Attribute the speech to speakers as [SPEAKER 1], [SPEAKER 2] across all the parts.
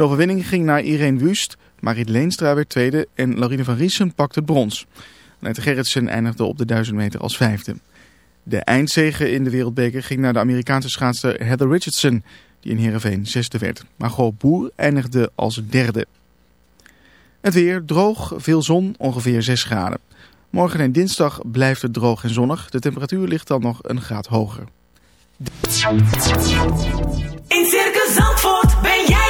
[SPEAKER 1] De overwinning ging naar Irene Wust, Marit Leenstra werd tweede en Laurine van Riesen pakte brons. Annette Gerritsen eindigde op de 1000 meter als vijfde. De eindzege in de wereldbeker ging naar de Amerikaanse schaatster Heather Richardson, die in Heerenveen zesde werd. Margot Boer eindigde als derde. Het weer droog, veel zon, ongeveer 6 graden. Morgen en dinsdag blijft het droog en zonnig. De temperatuur ligt dan nog een graad hoger.
[SPEAKER 2] In Circus Zandvoort ben jij.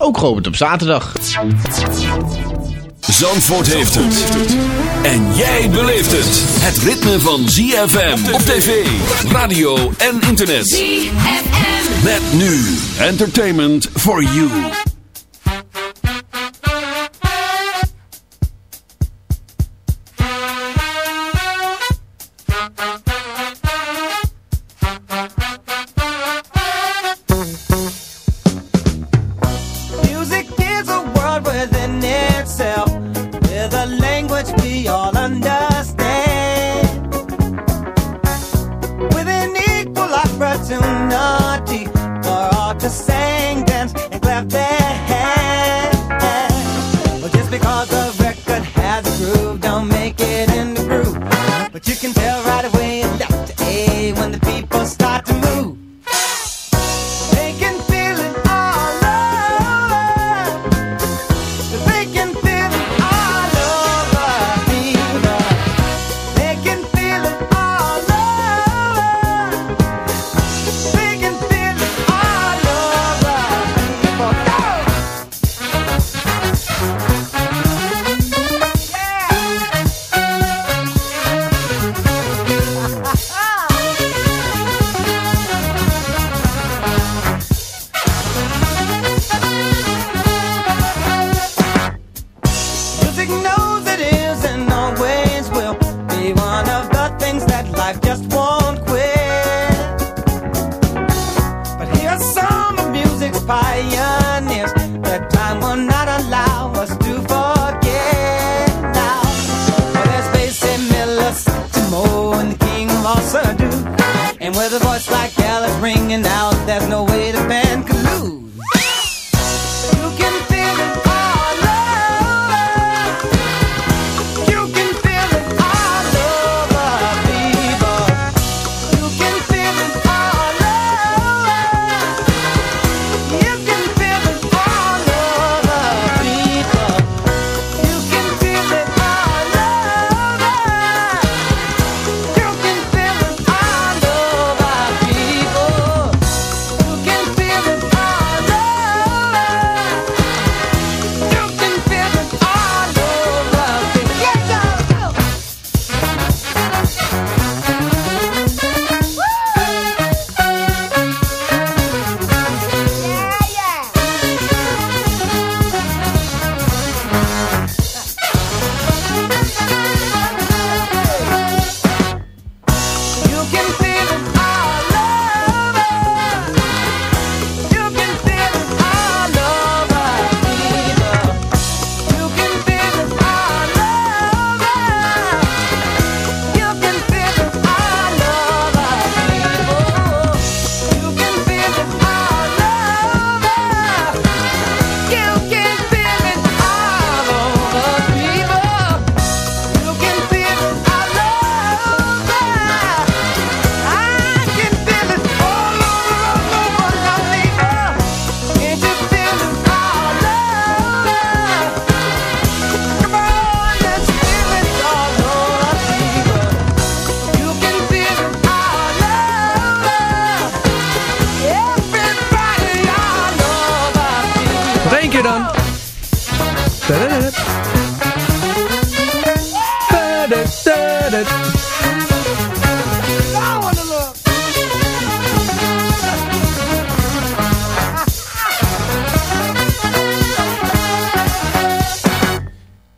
[SPEAKER 3] ook geopend op zaterdag.
[SPEAKER 4] Zandvoort heeft het. En jij beleeft het. Het ritme van ZFM op tv, radio en internet.
[SPEAKER 2] ZFM.
[SPEAKER 4] Met nu entertainment for you.
[SPEAKER 5] With a voice like Alice ringing out, there's no way the band could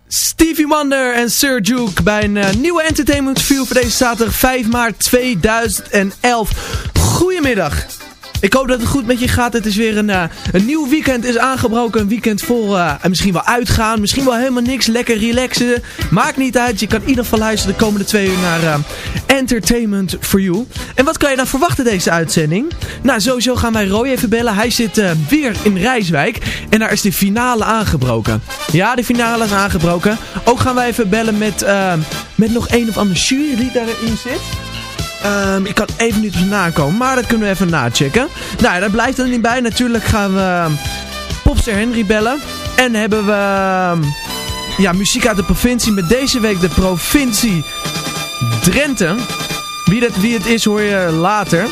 [SPEAKER 6] Stevie Wonder en Sir Duke bij een uh, nieuwe Entertainment View voor deze zaterdag 5 maart 2011. Goedemiddag. Ik hoop dat het goed met je gaat. Het is weer een, eh, een nieuw weekend is aangebroken. Een weekend vol en misschien wel uitgaan. Misschien wel helemaal niks. Lekker relaxen. Maakt niet uit. Je kan in ieder geval luisteren de komende twee uur naar eh, Entertainment for You. En wat kan je dan verwachten deze uitzending? Nou, sowieso gaan wij Roy even bellen. Hij zit weer in Rijswijk. En daar is de finale aangebroken. Ja, de finale is aangebroken. Ook gaan wij even bellen met, met nog een of ander jurylid daarin zit. Ehm, ik kan even niet op zijn komen, maar dat kunnen we even nachecken. Nou, daar blijft er niet bij. Natuurlijk gaan we ehm, Popster Henry bellen. En hebben we ehm, ja, muziek uit de provincie met deze week de provincie Drenthe. Wie, dat, wie het is hoor je later.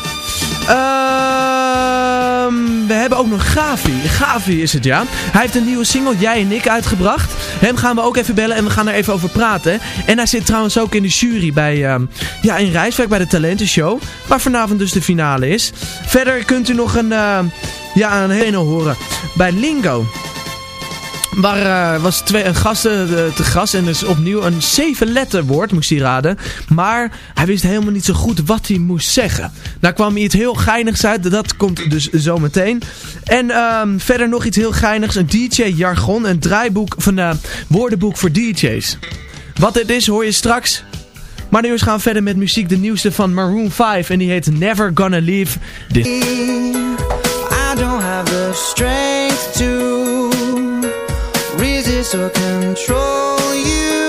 [SPEAKER 6] Ehm, we hebben ook nog Gavi. Gavi is het, ja. Hij heeft een nieuwe single, Jij en ik, uitgebracht. Hem gaan we ook even bellen en we gaan er even over praten. En hij zit trouwens ook in de jury bij, ehm, ja, in Rijswijk bij de Talentenshow. Waar vanavond dus de finale is. Verder kunt u nog een, ehm, ja, een hele horen bij Lingo. Waar eh, was twee een gasten eh, te gast en dus opnieuw een zeven letter woord moest hij raden. Maar hij wist helemaal niet zo goed wat hij moest zeggen. Daar kwam iets heel geinigs uit, dat komt dus zo meteen. En ehm, verder nog iets heel geinigs, een DJ-jargon, een draaiboek van een woordenboek voor DJ's. Wat dit is hoor je straks. Maar nu eens gaan we verder met muziek, de nieuwste van Maroon 5 en die heet Never Gonna Leave This.
[SPEAKER 4] I don't have the strength to so control you.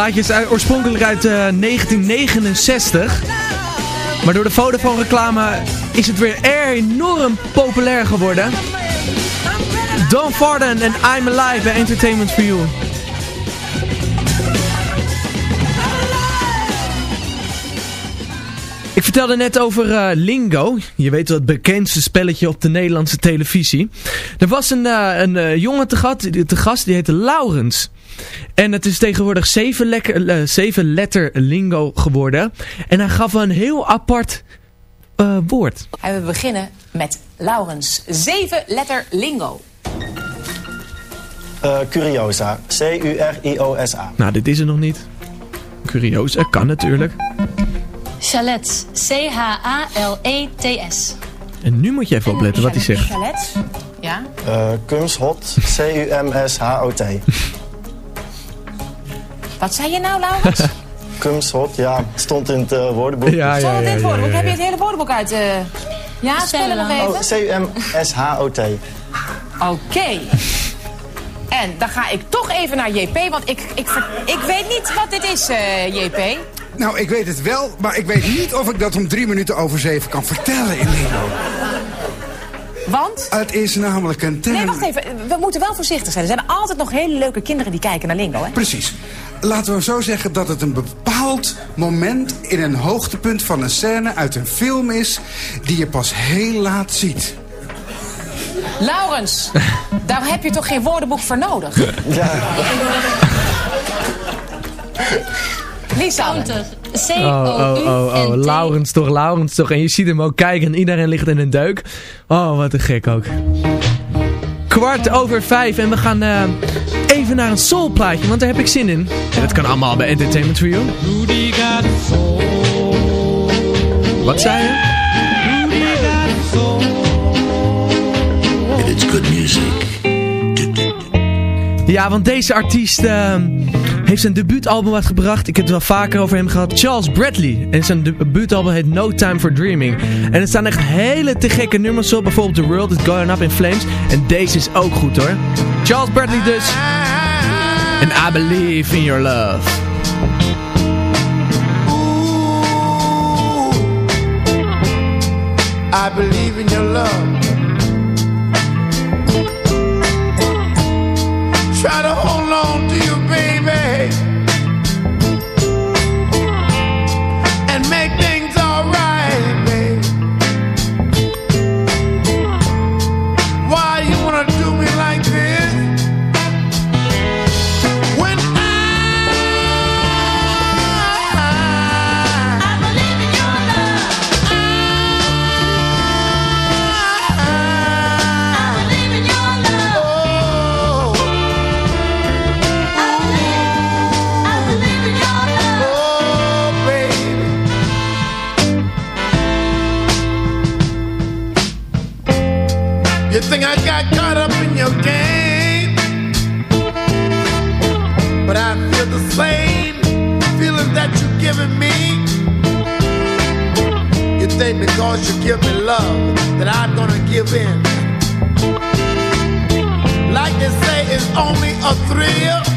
[SPEAKER 6] Plaatje is uit- oorspronkelijk uit eh, 1969. Maar door de Vodafone reclame is het weer enorm populair geworden. Don Farden en I'm Alive bij Entertainment for You. Ik vertelde net over eh, Lingo. Je weet wel het bekendste spelletje op de Nederlandse televisie. Er was een, eh, een eh, jongen te, gat, te gast, die heette Laurens. En het is tegenwoordig zeven, lekker, eh, zeven letter lingo geworden. En hij gaf een heel apart eh, woord.
[SPEAKER 2] En we beginnen met Laurens. Zeven letter lingo.
[SPEAKER 7] Eh, curiosa. C-U-R-I-O-S-A.
[SPEAKER 6] Nou, dit is er nog niet. Curieus, dat kan natuurlijk.
[SPEAKER 8] Chalet. C-H-A-L-E-T-S.
[SPEAKER 6] En nu moet je even opletten wat hij zegt.
[SPEAKER 2] Chalet. Ja.
[SPEAKER 7] Eh Kumshot. C-U-M-S-H-O-T.
[SPEAKER 2] Wat zei je nou, Laurens?
[SPEAKER 7] Kumshot, ja, stond in het eh, woordenboek.
[SPEAKER 6] Ja,
[SPEAKER 2] Zal
[SPEAKER 6] ja,
[SPEAKER 2] het woordenboek?
[SPEAKER 6] ja,
[SPEAKER 2] Heb je het hele woordenboek uit? eh Ja, spellen nog
[SPEAKER 8] dan.
[SPEAKER 7] Oh,
[SPEAKER 2] even.
[SPEAKER 7] C-U-M-S-H-O-T.
[SPEAKER 2] Oké. En dan ga ik toch even naar JP, want ik, ik, ik weet niet wat dit is, eh, JP.
[SPEAKER 9] Nou, ik weet het wel, maar ik weet niet of ik dat om drie minuten over zeven kan vertellen in Lingo.
[SPEAKER 2] Want?
[SPEAKER 9] Het is namelijk een term...
[SPEAKER 2] Nee, wacht even. We moeten wel voorzichtig zijn. Er zijn altijd nog hele leuke kinderen die kijken naar Lingo, hè?
[SPEAKER 9] Precies. Laten we zo zeggen dat het een bepaald moment in een hoogtepunt van een scène uit een film is... die je pas heel laat ziet.
[SPEAKER 2] Laurens, daar heb je toch geen woordenboek voor nodig?
[SPEAKER 7] Ja,
[SPEAKER 2] Lisa.
[SPEAKER 8] Counter.
[SPEAKER 6] Oh, oh, oh, oh.
[SPEAKER 8] C-O-U-N-T.
[SPEAKER 6] Laurens toch, Laurens toch. En je ziet hem ook kijken en iedereen ligt in een deuk. Oh, wat een gek ook. Kwart over vijf en we gaan eh, even naar een soulplaatje, want daar heb ik zin in. En dat kan allemaal bij Entertainment for You. Wat zei je?
[SPEAKER 10] It's good music.
[SPEAKER 6] Ja, want deze artiest eh, heeft zijn debuutalbum uitgebracht. Ik heb het wel vaker over hem gehad. Charles Bradley. En zijn debuutalbum heet No Time for Dreaming. En er staan echt hele te gekke nummers op. Bijvoorbeeld The World is Going Up in Flames. En deze is ook goed hoor. Charles Bradley dus. En I Believe in Your Love.
[SPEAKER 11] I believe in your love. Try to giving me. You think because you give me love that I'm gonna give in. Like they say, it's only a thrill.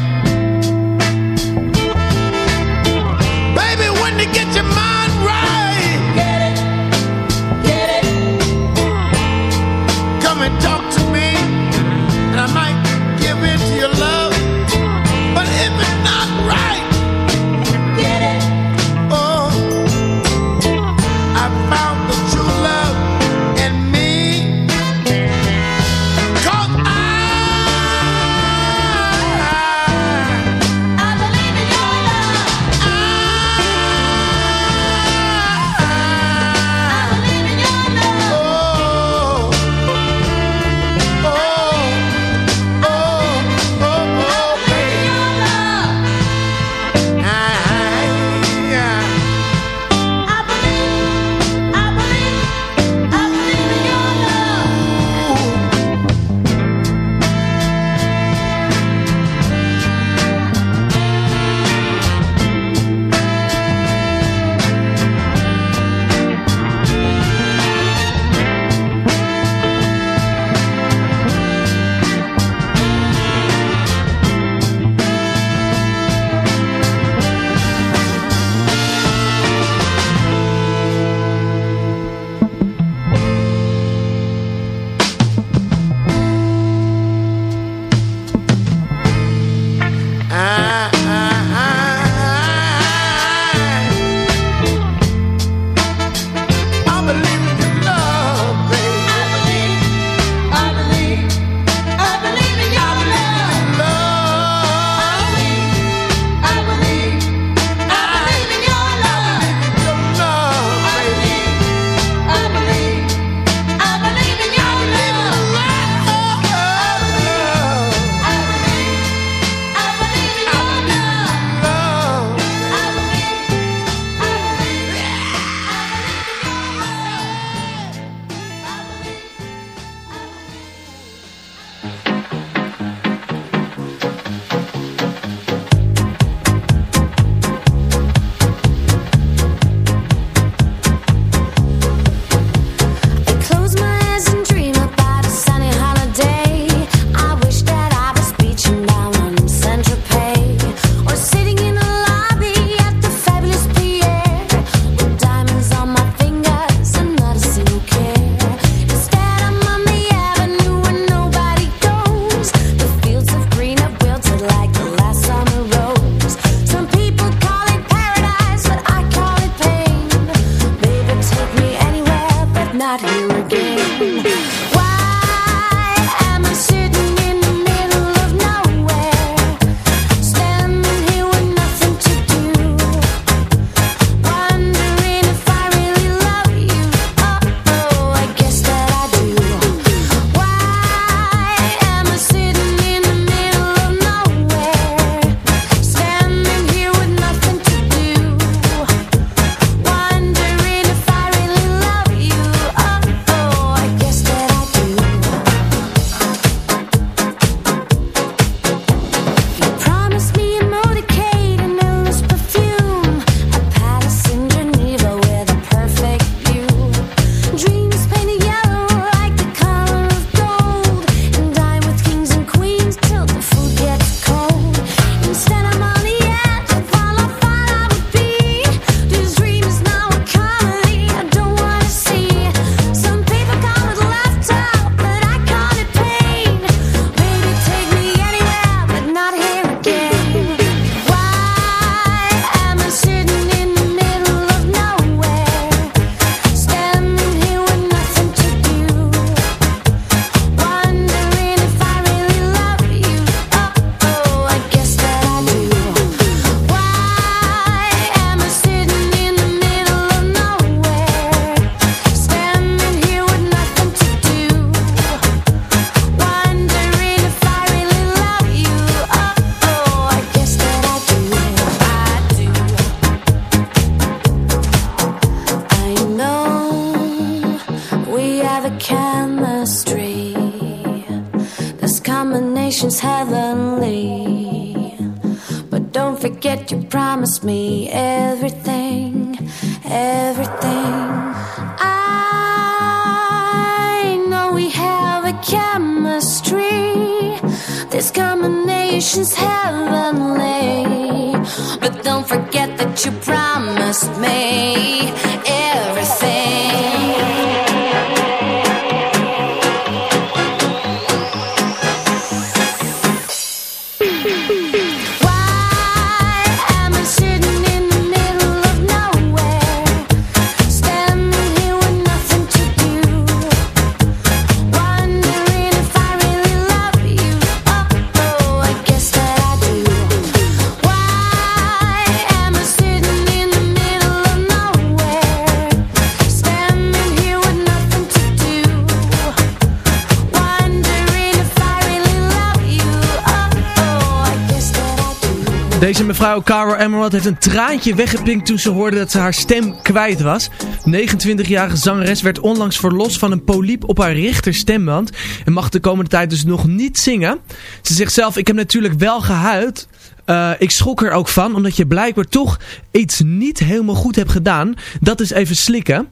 [SPEAKER 6] Mevrouw Cara Emerald heeft een traantje weggepinkt toen ze hoorde dat ze haar stem kwijt was. 29-jarige zangeres werd onlangs verlost van een poliep op haar rechterstemband en mag de komende tijd dus nog niet zingen. Ze zegt zelf, ik heb natuurlijk wel gehuild. Eh, ik schrok er ook van, omdat je blijkbaar toch iets niet helemaal goed hebt gedaan. Dat is even slikken.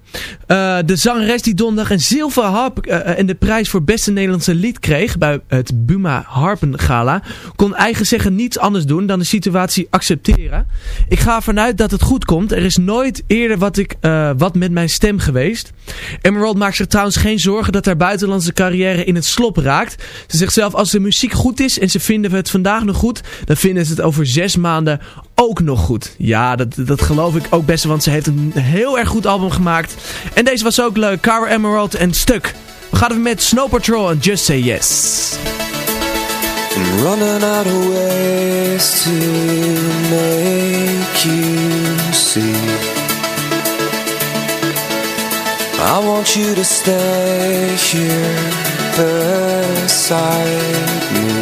[SPEAKER 6] Eh, de zangeres die donderdag een zilveren harp eh, en de prijs voor beste Nederlandse lied kreeg bij het Buma Harpen Gala, kon eigen zeggen niets anders doen dan de situatie accepteren. Ik ga ervan uit dat het goed komt. Er is nooit eerder wat, ik, wat met mijn stem geweest. Emerald maakt zich trouwens geen zorgen dat haar buitenlandse carrière in het slop raakt. Ze zegt zelf als de muziek goed is en ze vinden het vandaag nog goed, dan vinden ze het over zes maanden ook nog goed. Ja, dat, dat geloof ik ook best, want ze heeft een heel erg goed album gemaakt. En deze was ook leuk, Cara Emerald en Stuk. We gaan even met Snow Patrol en Just Say Yes.
[SPEAKER 12] Running out to make you see. I want you to stay here beside me.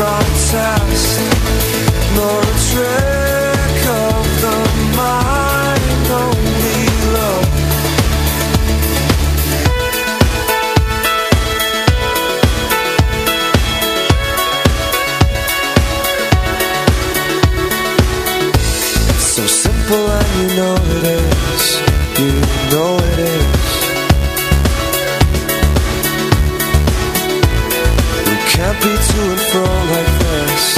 [SPEAKER 12] It's not Be to and fro like this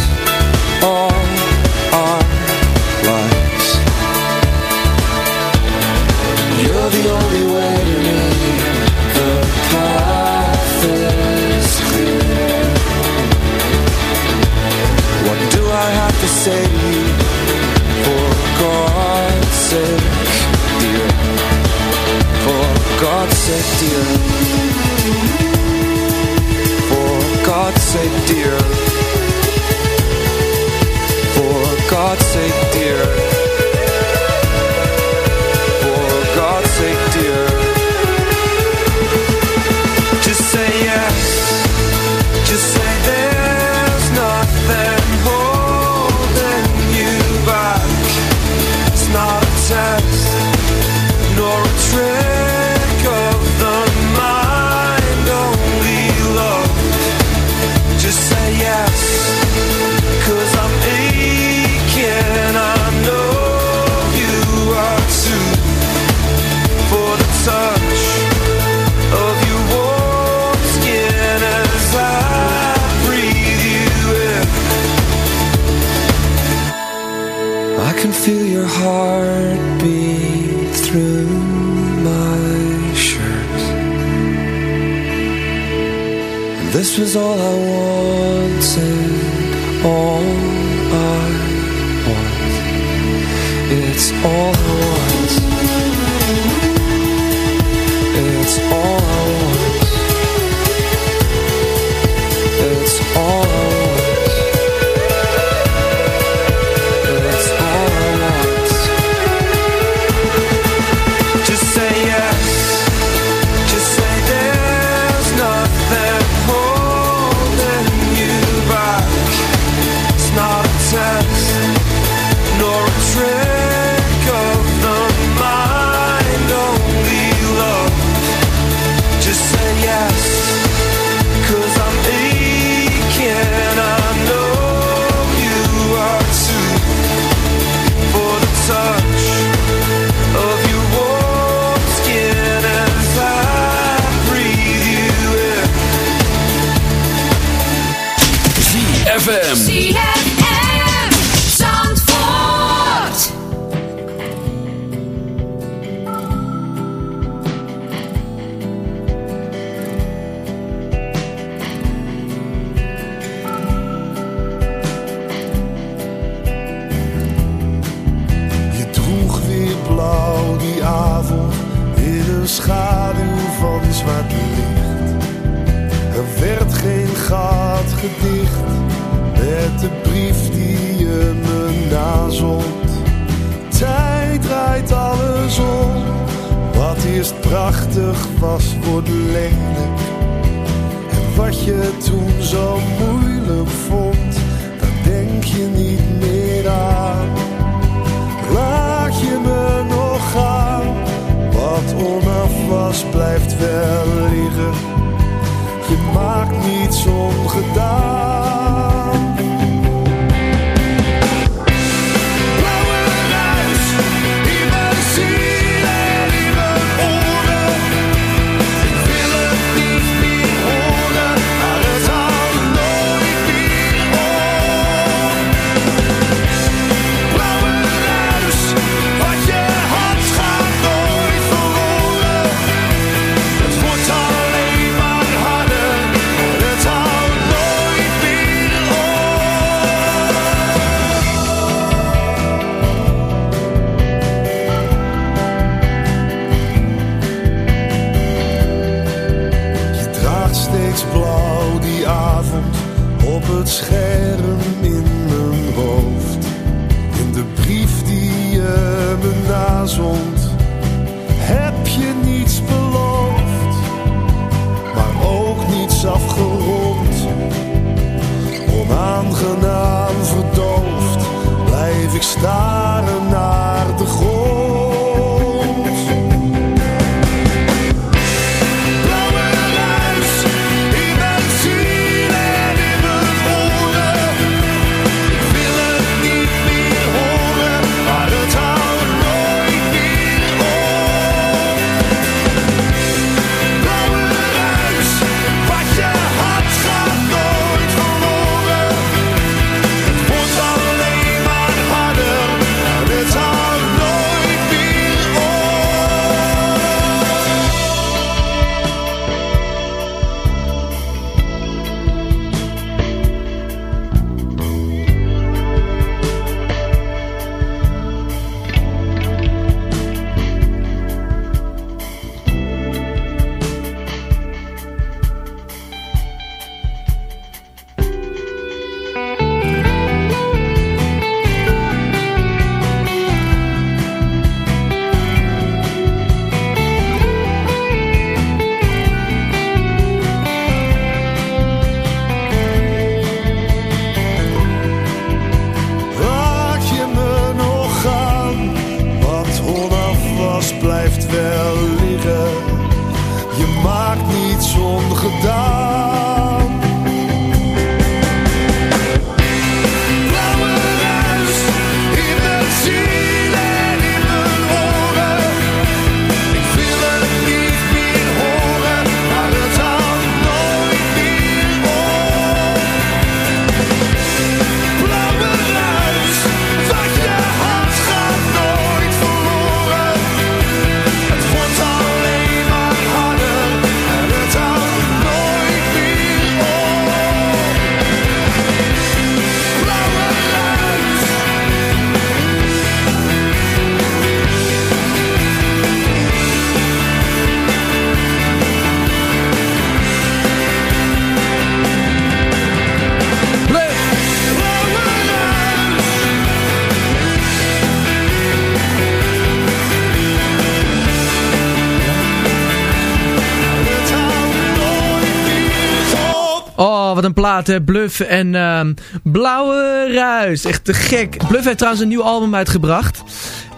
[SPEAKER 6] Bluff en ehm, Blauwe Ruis. Echt te gek. Bluff heeft trouwens een nieuw album uitgebracht.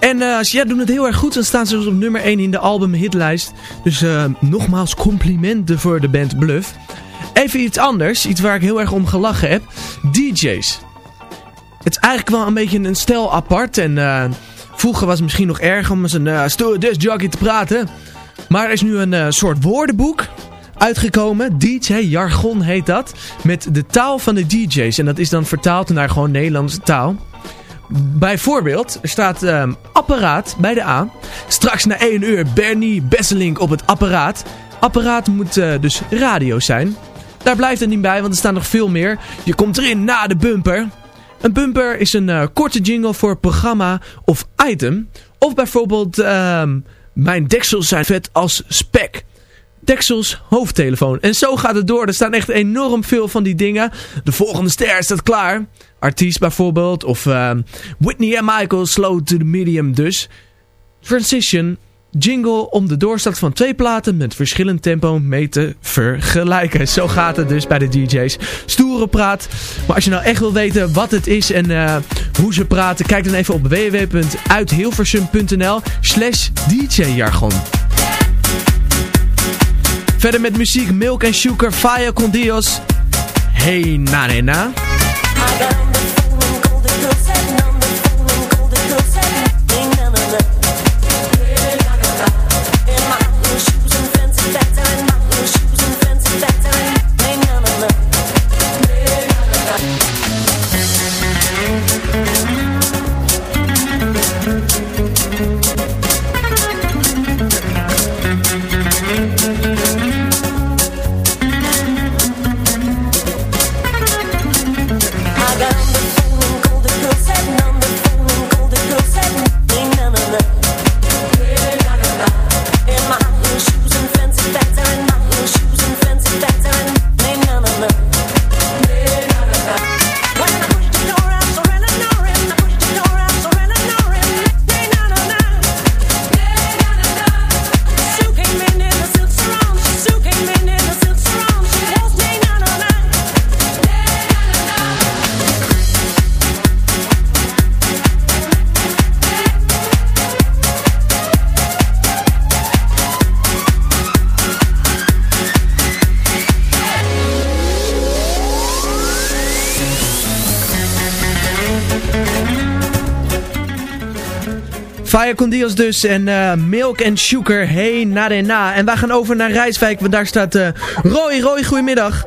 [SPEAKER 6] En eh, ze ja, doen het heel erg goed. Dan staan ze op nummer 1 in de albumhitlijst. Dus eh, nogmaals complimenten voor de band Bluff. Even iets anders. Iets waar ik heel erg om gelachen heb. DJ's. Het is eigenlijk wel een beetje een stel apart. En eh, vroeger was het misschien nog erger om met een uh, jockey te praten. Maar er is nu een soort woordenboek uitgekomen. DJ-jargon heet dat. Met de taal van de DJ's. En dat is dan vertaald naar gewoon Nederlandse taal. Bijvoorbeeld, staat ehm, apparaat bij de A. Straks na 1 uur Bernie Besselink op het apparaat. Apparaat moet eh, dus radio zijn. Daar blijft het niet bij, want er staan nog veel meer. Je komt erin na de bumper. Een bumper is een eh, korte jingle voor programma of item. Of bijvoorbeeld, ehm, mijn deksels zijn vet als spek. Deksels, hoofdtelefoon. En zo gaat het door. Er staan echt enorm veel van die dingen. De volgende ster staat klaar. Artiest bijvoorbeeld. Of ehm, Whitney en Michael, slow to the medium dus. Transition, jingle om de doorstart van twee platen met verschillend tempo mee te vergelijken. Zo gaat het dus bij de DJ's. Stoere praat. Maar als je nou echt wil weten wat het is en eh, hoe ze praten, kijk dan even op www.uithilversum.nl slash djjargon. Verder met muziek Milk and Sugar, Fire con Dios. Hey na con dus en eh, Milk and Sugar, hey na de na. En wij gaan over naar Rijswijk, want daar staat eh Roy. Roy, goedemiddag.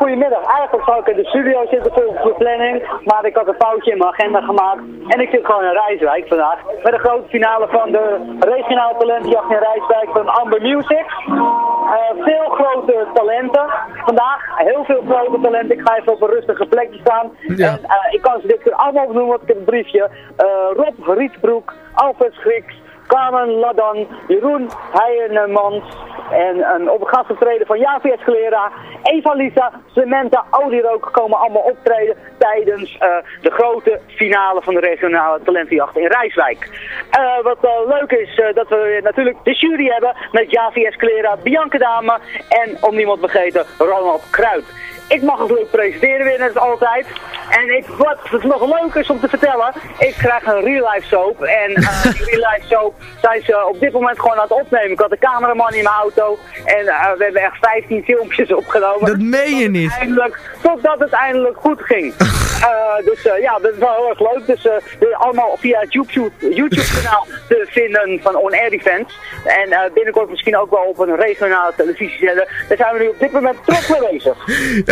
[SPEAKER 13] Goedemiddag. Eigenlijk zou ik in de studio zitten volgens de planning, maar ik had een foutje in mijn agenda gemaakt. En ik zit gewoon in Rijswijk vandaag, met de grote finale van de regionale talentjacht in Rijswijk van Amber Music. Eh, veel grote talenten vandaag, heel veel grote talenten. Ik ga even op een rustige plekje staan.
[SPEAKER 6] Ja.
[SPEAKER 13] En eh, ik kan ze dit allemaal opnoemen, want ik heb een briefje. Eh, Rob Rietsbroek, Alfred Schriks, Carmen Ladan, Jeroen Heijermans en een op gastoptreden van Javi Escalera, Eva Lisa, Samantha, Odierook komen allemaal optreden tijdens eh, de grote finale van de regionale talentenjacht in Rijswijk. Eh, wat wel leuk is, eh, dat we natuurlijk de jury hebben met Javi Escalera, Bianca Dame en om niemand te vergeten Ronald Kruid. Ik mag het leuk presenteren weer, net altijd. En ik, wat het nog leuk is om te vertellen, ik krijg een real life soap. En eh, die real life soap zijn ze op dit moment gewoon aan het opnemen. Ik had een cameraman in mijn auto en eh, we hebben echt 15 filmpjes opgenomen.
[SPEAKER 6] Dat meen je niet.
[SPEAKER 13] Eindelijk, totdat het eindelijk goed ging. Eh, dus ja, dat is wel heel erg leuk. Dus allemaal via het YouTube, YouTube kanaal te vinden van On Air Events. En binnenkort misschien ook wel op een regionale televisiezender. Daar zijn we nu op dit moment trots mee bezig.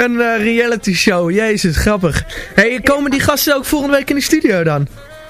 [SPEAKER 6] Een eh, reality show, jezus, grappig. Hey, komen die gasten ook volgende week in de studio dan?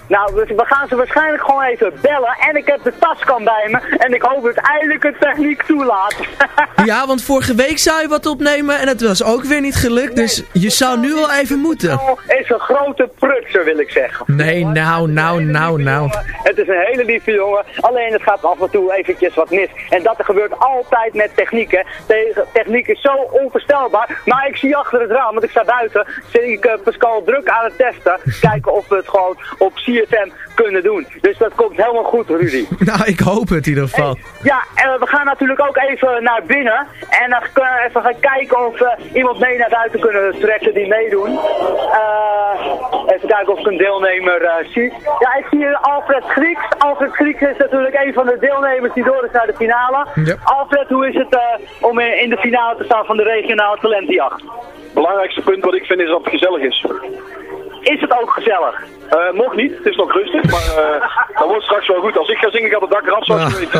[SPEAKER 13] Nou, we, we gaan ze waarschijnlijk gewoon even bellen. En ik heb de taskan bij me. En ik hoop dat eindelijk het techniek toelaat.
[SPEAKER 6] Ja, want vorige week zou je wat opnemen en het was ook weer niet gelukt, dus je zou nu wel even moeten.
[SPEAKER 13] is een grote prutser, wil ik zeggen.
[SPEAKER 6] Nee, nou, nou, nou, nou.
[SPEAKER 13] Het is een hele lieve jongen. Alleen het gaat af en toe eventjes wat mis. En dat gebeurt altijd met techniek. Hè. Te- Techniek is zo onvoorstelbaar. Maar ik zie achter het raam, want ik sta buiten. Zie ik eh, Pascal druk aan het testen. Kijken of we het gewoon op CFM CFM kunnen doen. Dus dat komt helemaal goed, Rudy.
[SPEAKER 6] Nou, ik hoop het in ieder geval.
[SPEAKER 13] Ja, en we gaan natuurlijk ook even naar binnen. En dan kunnen we even gaan kijken of we iemand mee naar buiten kunnen trekken die meedoen. Eh, even kijken of ik een deelnemer eh, zie. Ja, ik zie hier Alfred Grieks. Alfred Grieks is natuurlijk een van de deelnemers die door is naar de finale. Alfred, hoe is het eh, om in de finale te staan van de regionale talentenjacht?
[SPEAKER 14] belangrijkste punt wat ik vind is dat het gezellig is.
[SPEAKER 13] Is het ook gezellig?
[SPEAKER 14] Eh, nog niet, het is nog rustig, maar eh dat wordt straks wel goed. Als ik ga zingen gaat het dak eraf, zoals je weet.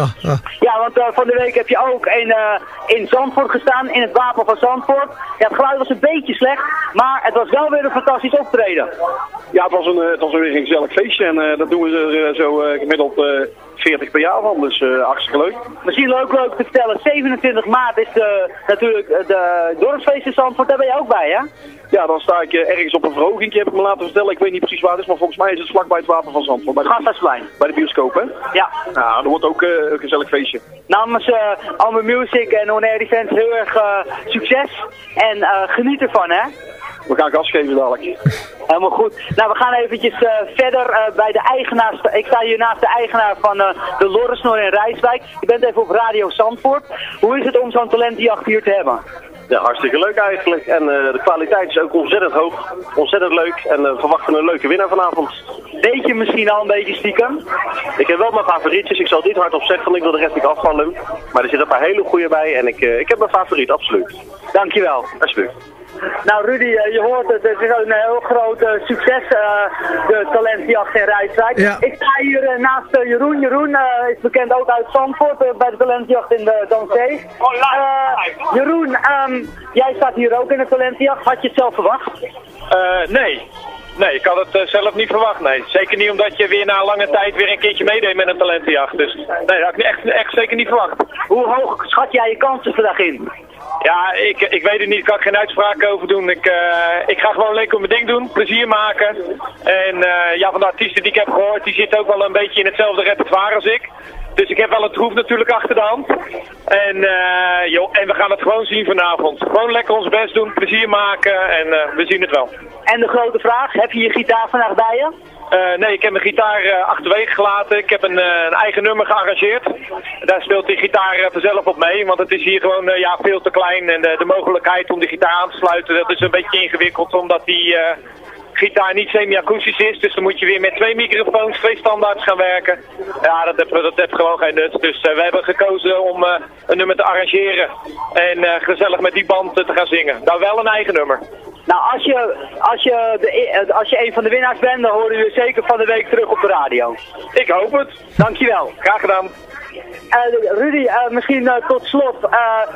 [SPEAKER 13] Ja, want eh, van de week heb je ook in, eh, in Zandvoort gestaan, in het wapen van Zandvoort. Ja, het geluid was een beetje slecht, maar het was wel weer een fantastisch optreden.
[SPEAKER 14] Ja, het was, een, eh, het was weer een gezellig feestje en eh, dat doen we er zo eh, gemiddeld eh 40 per jaar van, dus eh, hartstikke leuk.
[SPEAKER 13] Misschien leuk, leuk te vertellen, 27 maart is de, natuurlijk eh, de dorpsfeest in Zandvoort, daar ben je ook bij, hè?
[SPEAKER 14] Ja, dan sta ik eh, ergens op een verhoging, heb ik me laten vertellen. Ik weet niet precies waar het is, maar volgens mij is het vlakbij het Wapen van Zandvoort. Bij de, bij de bioscoop, hè?
[SPEAKER 13] Ja.
[SPEAKER 14] Nou, dat wordt ook een gezellig feestje.
[SPEAKER 13] Namens uh, Alme Music en On Air Events heel erg succes en geniet ervan, hè?
[SPEAKER 14] We gaan gas geven dadelijk.
[SPEAKER 13] Helemaal goed. Nou, we gaan eventjes eh, verder eh, bij de eigenaar. Ik sta hier naast de eigenaar van eh, de Lorresnor in Rijswijk. Je bent even op Radio Zandvoort. Hoe is het om zo'n talentenjacht hier te hebben?
[SPEAKER 15] Ja, hartstikke leuk eigenlijk. En de kwaliteit is ook ontzettend hoog. Ontzettend leuk. En we verwachten een leuke winnaar vanavond.
[SPEAKER 13] Weet je misschien al een beetje stiekem?
[SPEAKER 15] Ik heb wel mijn favorietjes. Ik zal het niet hardop zeggen, want ik wil de rest niet afvallen. Maar er zitten een paar hele goede bij. En ik, ik heb mijn favoriet, absoluut.
[SPEAKER 13] Dankjewel.
[SPEAKER 15] Alsjeblieft.
[SPEAKER 13] Nou Rudy, eh, je hoort het, het is een heel groot eh, succes, eh, de talentjacht in Rijswijk.
[SPEAKER 6] Ja.
[SPEAKER 13] Ik sta hier eh, naast eh, Jeroen. Jeroen eh, is bekend ook uit Zandvoort eh, bij de talentjacht in de Danzee. Eh, Jeroen, ehm, jij staat hier ook in de talentjacht. Had je het zelf verwacht?
[SPEAKER 16] Eh, nee. Nee, ik had het eh, zelf niet verwacht, nee. Zeker niet omdat je weer na lange tijd weer een keertje meedeed met een talentenjacht. Dus nee, dat had ik echt, echt zeker niet verwacht.
[SPEAKER 13] Hoe hoog schat jij je kansen vandaag in?
[SPEAKER 16] Ja, ik, ik weet het niet. Ik kan geen uitspraak over doen. Ik, eh, ik ga gewoon lekker mijn ding doen, plezier maken. En eh, ja, van de artiesten die ik heb gehoord, die zitten ook wel een beetje in hetzelfde repertoire als ik. Dus ik heb wel een troef natuurlijk achter de hand. En, eh, joh, en we gaan het gewoon zien vanavond. Gewoon lekker ons best doen, plezier maken en we zien het wel.
[SPEAKER 13] En de grote vraag, heb je je gitaar vandaag bij je?
[SPEAKER 16] Eh, nee, ik heb mijn gitaar eh, achterwege gelaten. Ik heb een, eh, een eigen nummer gearrangeerd. Daar speelt die gitaar vanzelf op mee, want het is hier gewoon ja, veel te klein. En de, de mogelijkheid om die gitaar aan te sluiten, dat is een beetje ingewikkeld, omdat die gitaar niet semi-akoestisch is. Dus dan moet je weer met twee microfoons, twee standaards gaan werken. Ja, dat heeft, dat heeft gewoon geen nut. Dus eh, we hebben gekozen om eh, een nummer te arrangeren en eh, gezellig met die band te gaan zingen. Nou, wel een eigen nummer.
[SPEAKER 13] Nou, als je, als, je de, als je een van de winnaars bent, dan horen we je zeker van de week terug op de radio.
[SPEAKER 16] Ik hoop het.
[SPEAKER 13] Dankjewel.
[SPEAKER 16] Graag gedaan.
[SPEAKER 13] Rudy, misschien tot slot,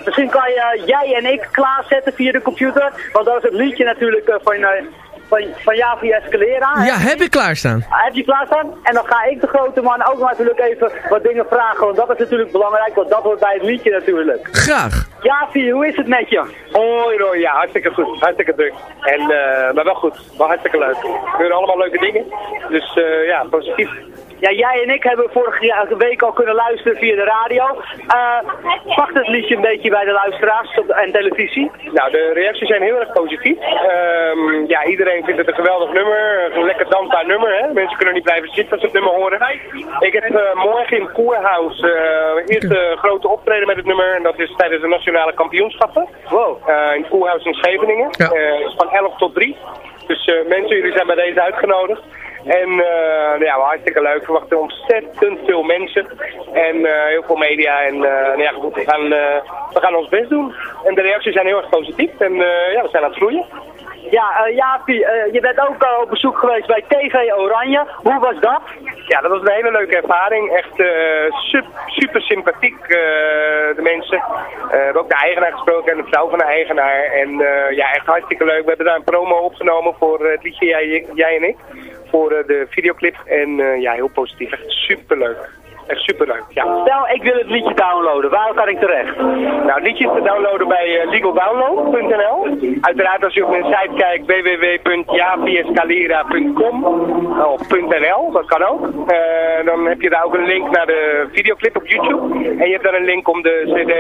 [SPEAKER 13] misschien kan je jij en ik klaarzetten via de computer, want dat is het liedje natuurlijk van, van, van Javi Escalera.
[SPEAKER 6] Ja, heb ik klaarstaan.
[SPEAKER 13] Heb je klaarstaan? En dan ga ik de grote man ook natuurlijk even wat dingen vragen, want dat is natuurlijk belangrijk, want dat hoort bij het liedje natuurlijk.
[SPEAKER 6] Graag.
[SPEAKER 13] Javi, hoe is het met je?
[SPEAKER 16] Hoi Roy, ja, hartstikke goed. Hartstikke druk. En, eh, maar wel goed. Wel hartstikke leuk. We kunnen allemaal leuke dingen. Dus eh, ja, positief.
[SPEAKER 13] Ja, jij en ik hebben vorige week al kunnen luisteren via de radio. Eh pakt het liedje een beetje bij de luisteraars op en televisie?
[SPEAKER 16] Nou, de reacties zijn heel erg positief. Ehm, ja, iedereen vindt het een geweldig nummer. Een lekker dansbaar nummer, hè. Mensen kunnen niet blijven zitten als ze het nummer horen. Ik heb eh, morgen in Koerhuis uh, eerst een grote optreden met het nummer. En dat is tijdens de nationale kampioenschappen.
[SPEAKER 13] Wow.
[SPEAKER 16] Eh, in Koerhuis in Scheveningen.
[SPEAKER 6] Ja.
[SPEAKER 16] Eh, van 11 tot 3. Dus eh, mensen, jullie zijn bij deze uitgenodigd. En eh, ja, hartstikke leuk. We verwachten ontzettend veel mensen. En eh, heel veel media. En eh, nou ja, goed, we, gaan, we gaan ons best doen. En de reacties zijn heel erg positief. En ja, we zijn aan het groeien.
[SPEAKER 13] Ja, uh, Jaapie, je bent ook al op bezoek geweest bij TV Oranje. Hoe was dat?
[SPEAKER 16] Ja, dat was een hele leuke ervaring. Echt sup- super sympathiek, de mensen. We hebben ook de eigenaar gesproken en de vrouw van de eigenaar. En ja, echt hartstikke leuk. We hebben daar een promo opgenomen voor het liedje Jij, jij en ik. Voor eh, de videoclip. En eh, ja, heel positief. Echt super leuk. Echt super leuk, ja.
[SPEAKER 13] Stel, ik wil het liedje downloaden. Waar kan ik terecht?
[SPEAKER 16] Nou, het liedje is te downloaden bij eh, legaldownload.nl. Uiteraard als je op mijn site kijkt www.javiescalera.com of .nl, dat kan ook. Dan heb je daar ook een link naar de videoclip op YouTube. En je hebt daar een link om de cd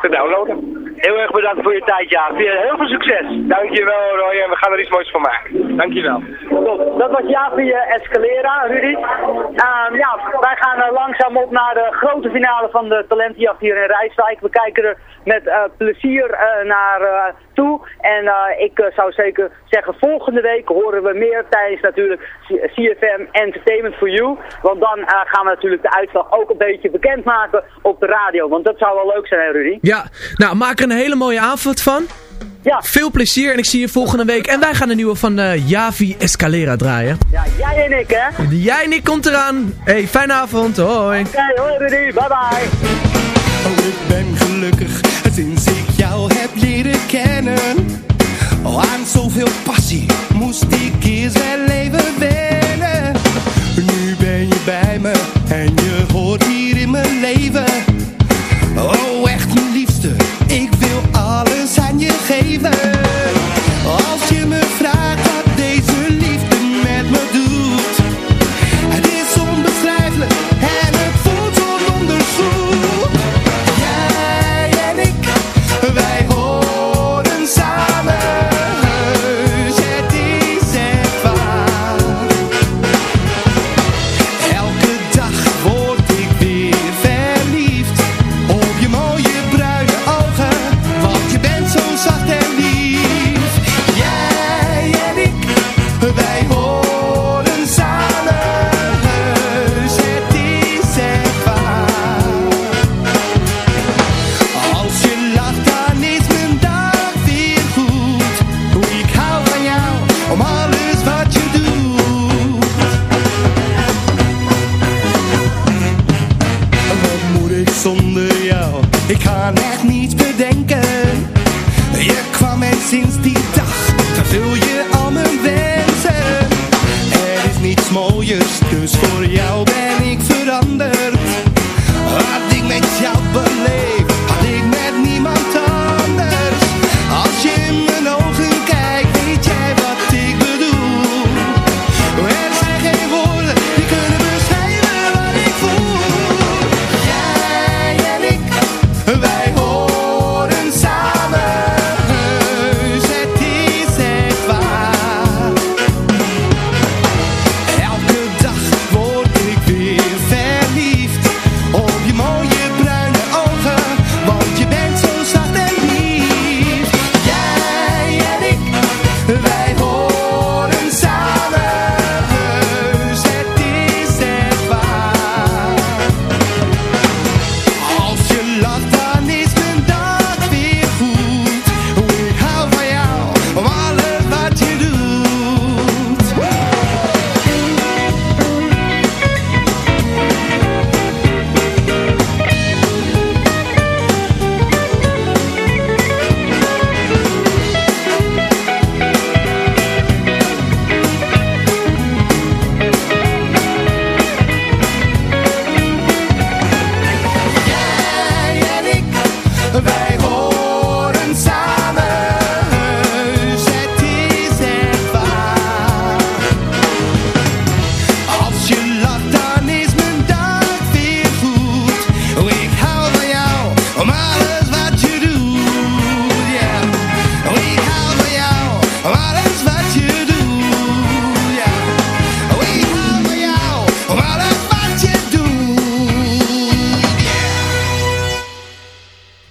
[SPEAKER 16] te downloaden. Heel erg bedankt voor je tijd, ja. Heel veel succes. Dankjewel, Roy. En we gaan er iets moois van maken. Dankjewel.
[SPEAKER 13] Top. Dat was Javi uh, Escalera, Rudy. Ehm, ja, wij gaan eh, langzaam op naar de grote finale van de talentenjacht hier in Rijswijk. We kijken er met eh, plezier eh, naar eh, toe. En ik zou zeker zeggen, volgende week horen we meer tijdens natuurlijk CFM Entertainment for You. Want dan gaan we natuurlijk de uitslag ook een beetje bekendmaken op de radio. Want dat zou wel leuk zijn, hè, Rudy?
[SPEAKER 6] Ja, nou maak er een hele mooie avond van.
[SPEAKER 13] Ja.
[SPEAKER 6] Veel plezier en ik zie je volgende week. En wij gaan de nieuwe van Javi Escalera draaien.
[SPEAKER 13] Ja, jij en ik, hè?
[SPEAKER 6] Jij en ik komt eraan. Hey, fijne avond. Hoi.
[SPEAKER 13] Oké, hoi Rudy. Bye bye.
[SPEAKER 4] Oh, ik ben gelukkig sinds ik jou heb leren kennen. Oh, aan zoveel passie moest ik eerst mijn leven wennen. Nu ben je bij me en je hoort hier in mijn leven. Oh, echt mijn liefste, ik wil alles aan je geven. Kwam en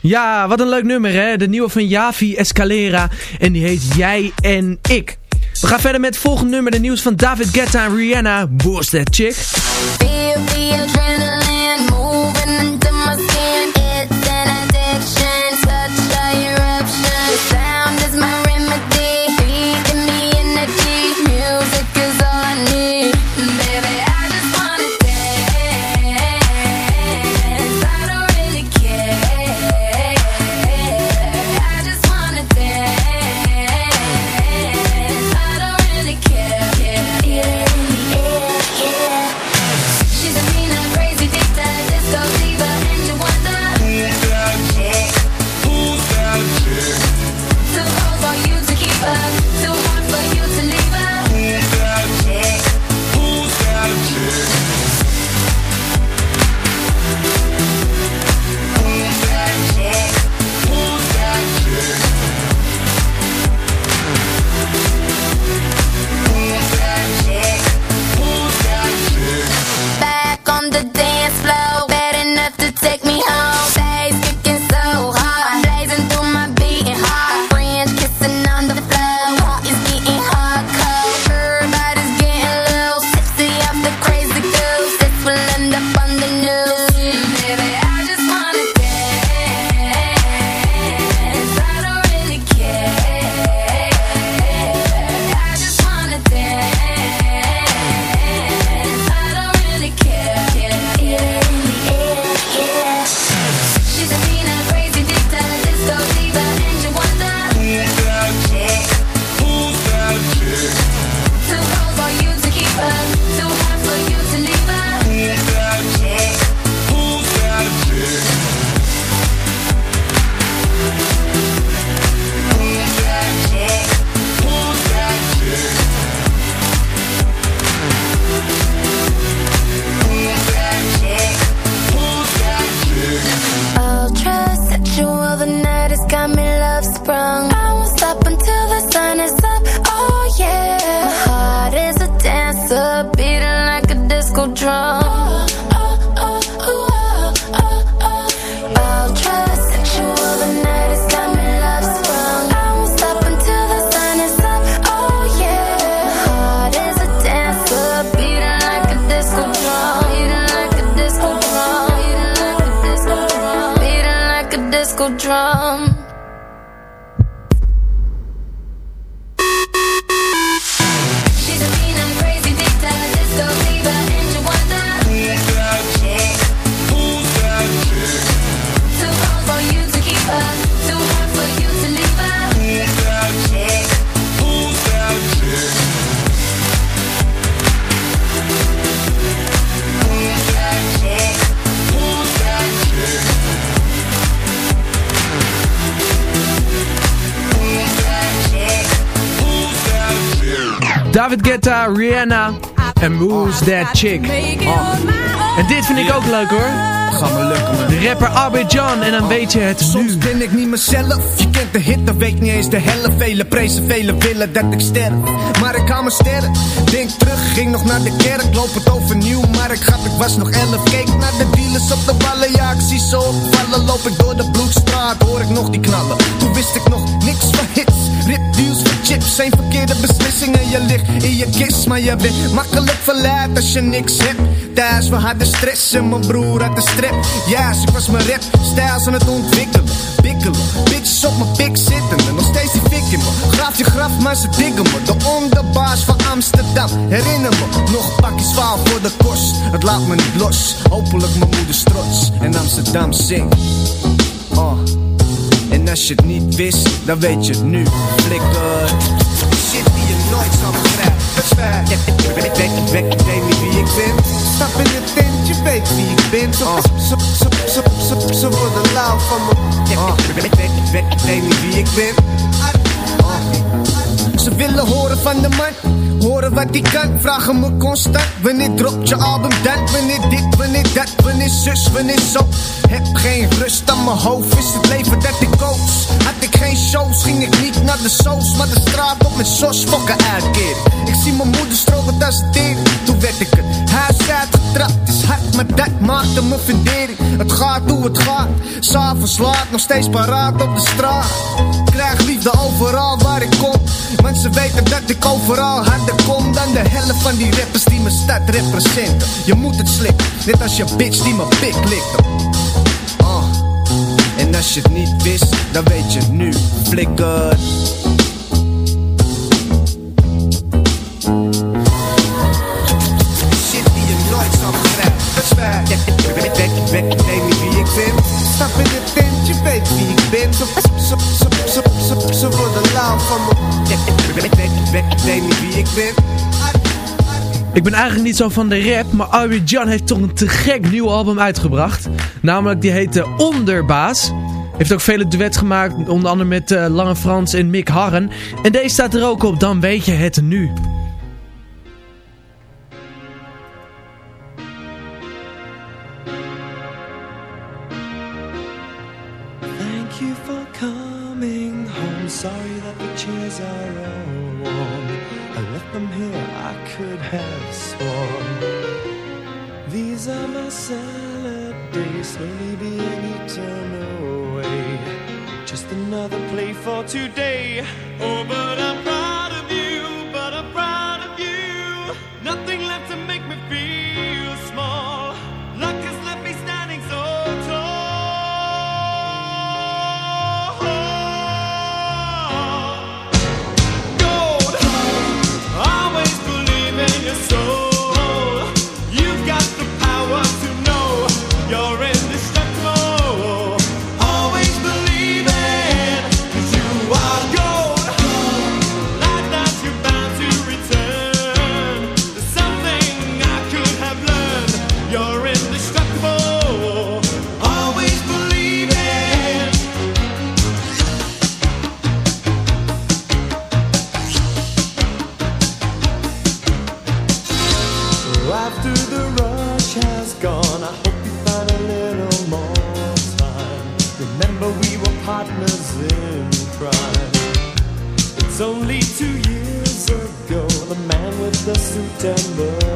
[SPEAKER 6] Ja, wat een leuk nummer hè. De nieuwe van Javi Escalera. En die heet Jij en Ik. We gaan verder met het volgende nummer. De nieuws van David Guetta en Rihanna. Boost that chick.
[SPEAKER 17] Feel the adrenaline
[SPEAKER 6] Rihanna en Who's That Chick. Oh. En dit vind ik ook leuk hoor.
[SPEAKER 18] Ga me lukken man.
[SPEAKER 6] De rapper Abidjan en dan weet je het
[SPEAKER 18] Soms
[SPEAKER 6] nu.
[SPEAKER 18] ben ik niet mezelf. Je kent de hit, dan weet niet eens de helft. Vele prezen, vele willen dat ik sterf. Maar ik hou me sterk. Denk terug, ging nog naar de kerk. Loop het overnieuw, maar ik grap, ik was nog elf. Keek naar de dealers op de ballen. Ja, ik zie ze opvallen. Loop ik door de bloedstraat, hoor ik nog die knallen. Toen wist ik nog niks van hits. Rip deals voor chips, zijn verkeerde beslissingen. Je ligt in je kist, maar je bent makkelijk verleid als je niks hebt. Thuis, we hadden stress en mijn broer had de strep. Ja, yes, ik was mijn rap, stijl aan het ontwikkelen. Bikkelen, bitches op mijn pik zitten. En nog steeds die fik in me. Graaf je graf, maar ze diggen me. De onderbaas van Amsterdam. Herinner me, nog een pakje zwaar voor de kost. Het laat me niet los, hopelijk mijn moeder trots. En Amsterdam zingt. Oh. En als je het niet wist, dan weet je het nu. Flikker. Shit die je nooit zal begrijpen. Ik, ik, weet- niet wie ik ben. Stap in de tent, je weet wie ik ben. Ze, worden lauw van me. Weet niet wie ik ben. Ze willen horen van de man, horen wat hij kan. Vragen me constant, wanneer dropt je album dan? Wanneer dit, wanneer dat, wanneer zus, wanneer zo? Heb geen rust aan mijn hoofd, is het leven dat ik koos. Had ik geen shows, ging ik niet naar de soos. Maar de straat op met sos, fokken uitkeren. Ik zie mijn moeder stroken als het tering. Toen werd ik het huis uitgetrapt. Is hard, maar dat maakte me fundering. Het gaat hoe het gaat, s'avonds laat, nog steeds paraat op de straat. Krijg liefde overal waar ik kom. Mensen weten dat ik overal harder kom dan de helft van die rappers die mijn stad representen. Je moet het slikken, net als je bitch die mijn pik likt. Oh. En als je het niet wist, dan weet je nu. Flikker. Wie ik ben. In de tent, je weet wie ik ben. Me. Wie ik ben.
[SPEAKER 6] Ik ben eigenlijk niet zo van de rap, maar Abidjan heeft toch een te gek nieuw album uitgebracht. Namelijk, die heet eh, Onderbaas. Heeft ook vele duets gemaakt, onder andere met eh, Lange Frans en Mick Harren. En deze staat er ook op, dan weet je het nu.
[SPEAKER 4] Today. Oh, but I'm the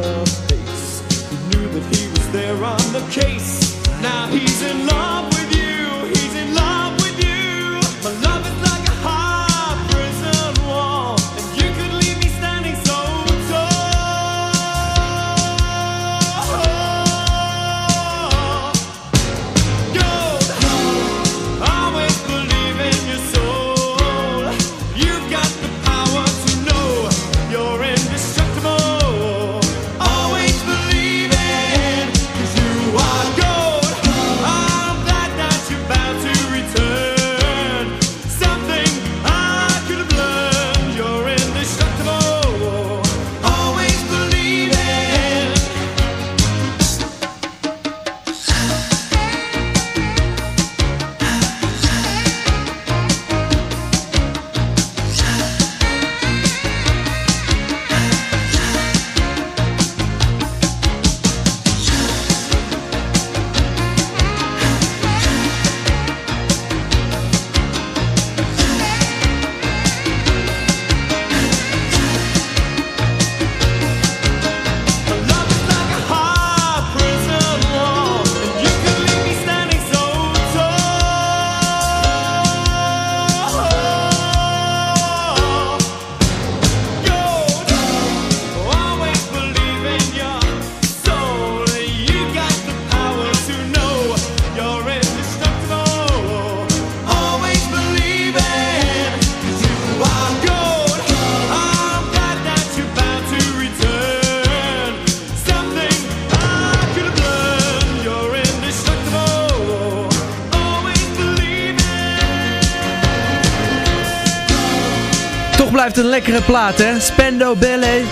[SPEAKER 6] blijft een lekkere plaat, hè? Spendo Ballet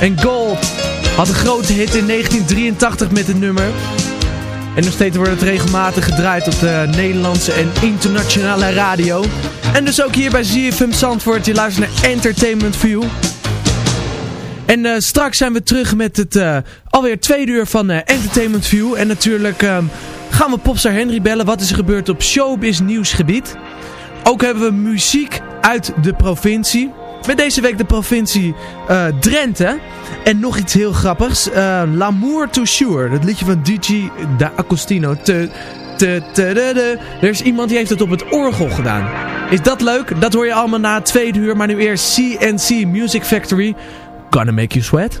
[SPEAKER 6] en Gold. Had een grote hit in 1983 met het nummer. En nog steeds wordt het regelmatig gedraaid op de Nederlandse en internationale radio. En dus ook hier bij ZFM Zandvoort. Je luistert naar Entertainment View. En eh, straks zijn we terug met het eh, alweer tweede uur van eh, Entertainment View. En natuurlijk ehm, gaan we Popstar Henry bellen. Wat is er gebeurd op showbiz nieuwsgebied? Ook hebben we muziek uit de provincie. Met deze week de provincie eh, Drenthe. En nog iets heel grappigs. eh, L'amour to sure. Dat liedje van DJ D'Agostino. Te, te, te, de, de. Er is iemand die heeft het op het orgel gedaan. Is dat leuk? Dat hoor je allemaal na het tweede uur. Maar nu eerst CNC Music Factory. Gonna make you sweat.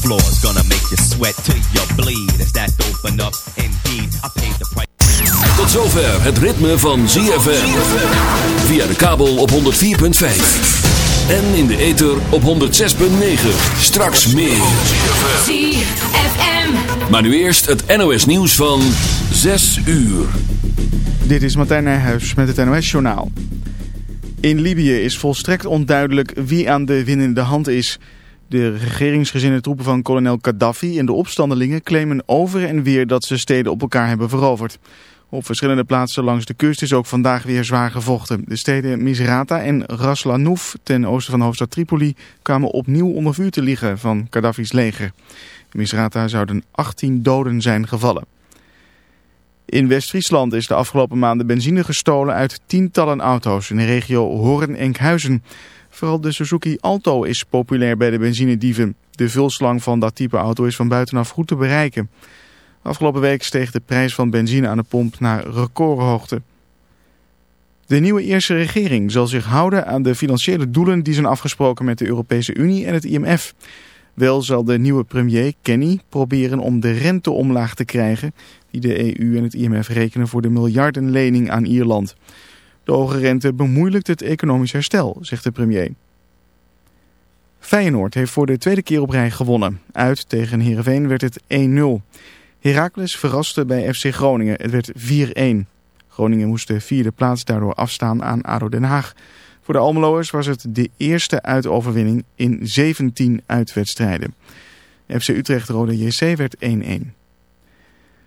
[SPEAKER 19] The dance floor. It's gonna make you sweat till you bleed. Is that open up? Indeed, I paid the price.
[SPEAKER 10] Tot zover het ritme van ZFM. Via de kabel op 104.5. En in de ether op 106.9. Straks meer.
[SPEAKER 20] ZFM.
[SPEAKER 10] Maar nu eerst het NOS nieuws van 6 uur.
[SPEAKER 1] Dit is Martijn Nijhuis met het NOS-journaal. In Libië is volstrekt onduidelijk wie aan de winnende hand is. De regeringsgezinde troepen van kolonel Gaddafi en de opstandelingen claimen over en weer dat ze steden op elkaar hebben veroverd. Op verschillende plaatsen langs de kust is ook vandaag weer zwaar gevochten. De steden Misrata en Ras Lanouf ten oosten van hoofdstad Tripoli kwamen opnieuw onder vuur te liggen van Gaddafi's leger. In Misrata zouden 18 doden zijn gevallen. In West-Friesland is de afgelopen maanden benzine gestolen uit tientallen auto's in de regio Hoorn-Enkhuizen. Vooral de Suzuki Alto is populair bij de benzinedieven. De vulslang van dat type auto is van buitenaf goed te bereiken. Afgelopen week steeg de prijs van benzine aan de pomp naar recordhoogte. De nieuwe Ierse regering zal zich houden aan de financiële doelen die zijn afgesproken met de Europese Unie en het IMF. Wel zal de nieuwe premier, Kenny, proberen om de rente omlaag te krijgen... die de EU en het IMF rekenen voor de miljardenlening aan Ierland. De hoge rente bemoeilijkt het economisch herstel, zegt de premier. Feyenoord heeft voor de tweede keer op rij gewonnen. Uit tegen Heerenveen werd het 1-0. Heracles verraste bij FC Groningen. Het werd 4-1. Groningen moest de vierde plaats daardoor afstaan aan ADO Den Haag. Voor de Almeloers was het de eerste uitoverwinning in 17 uitwedstrijden. FC Utrecht-Rode JC werd 1-1.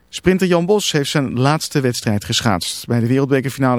[SPEAKER 1] Sprinter Jan Bos heeft zijn laatste wedstrijd geschaatst. Bij de wereldbekerfinale